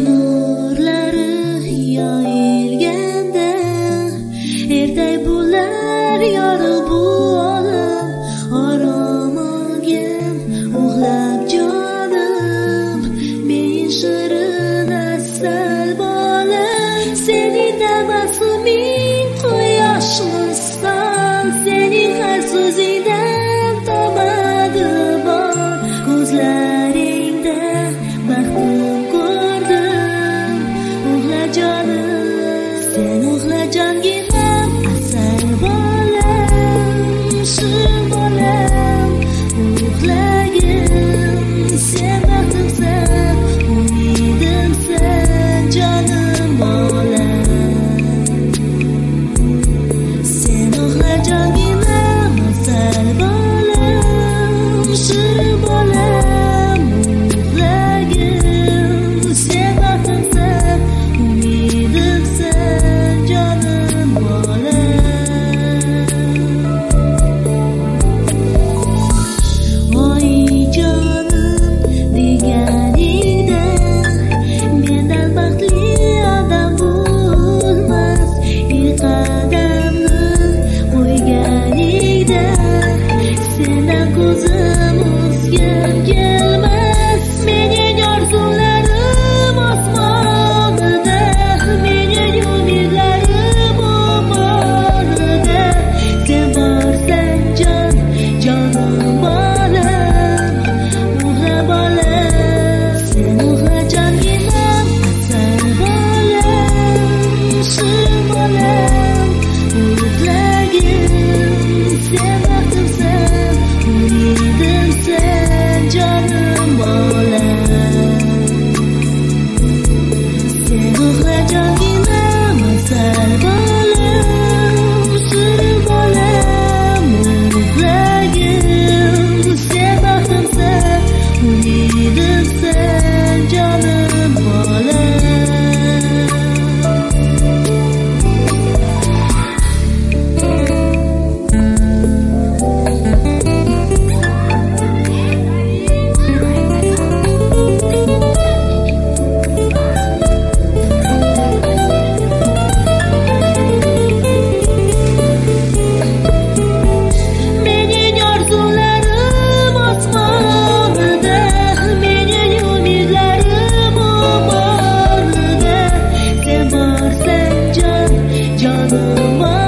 know. Ilk jonim